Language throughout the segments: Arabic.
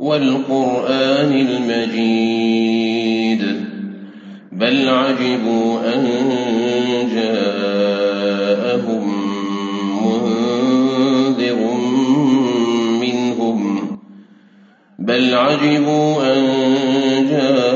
والقرآن المجيد. بل عجبوا أن جاءهم منذر منهم. بل عجبوا أن جاءهم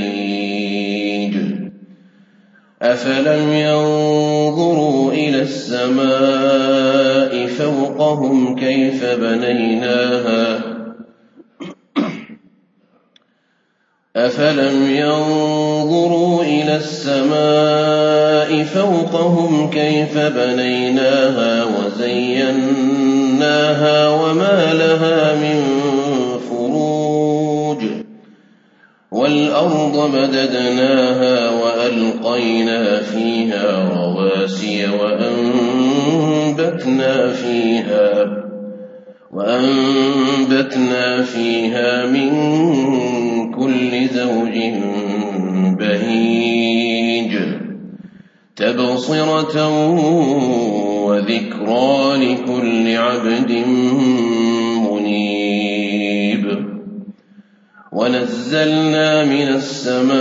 مريج أفلم ينظروا إلى السماء فوقهم كيف بنيناها؟ أفلم ينظروا إلى السماء فوقهم كيف بنيناها وزيناها وما لها من والأرض مددناها وألقينا فيها رواسي وأنبتنا فيها وأنبتنا فيها من كل زوج بهيج تبصرة وذكرى لكل عبد منيب ونزلنا من السماء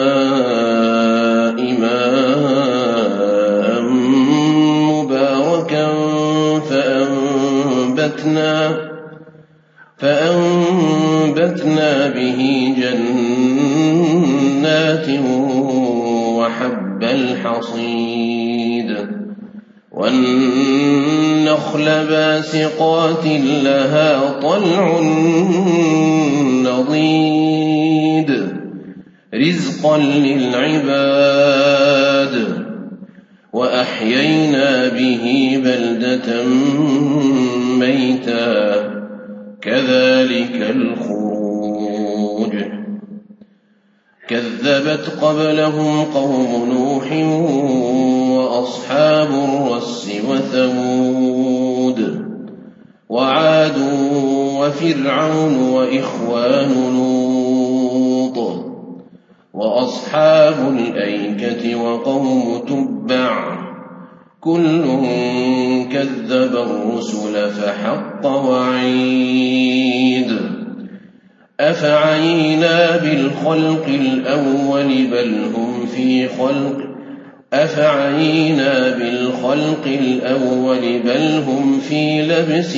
ماء مباركا فأنبتنا فأنبتنا به جنات وحب الحصيد والنخل باسقات لها طلع نضيد. رزقا للعباد. وأحيينا به بلدة ميتا. كذلك الخروج. كذبت قبلهم قوم نوح وأصحاب الرس وثمود. وفرعون وإخوان لوط وأصحاب الأيكة وقوم تبع كل كذب الرسل فحق وعيد أفعينا بالخلق الأول بل هم في خلق أفعينا بالخلق الأول بل هم في لبس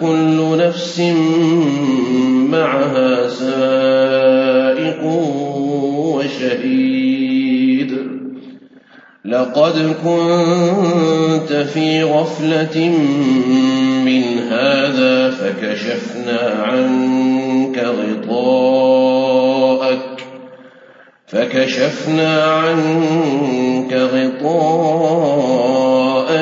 كل نفس معها سائق وشهيد. لقد كنت في غفلة من هذا فكشفنا عنك غطاءك فكشفنا عنك غطاءك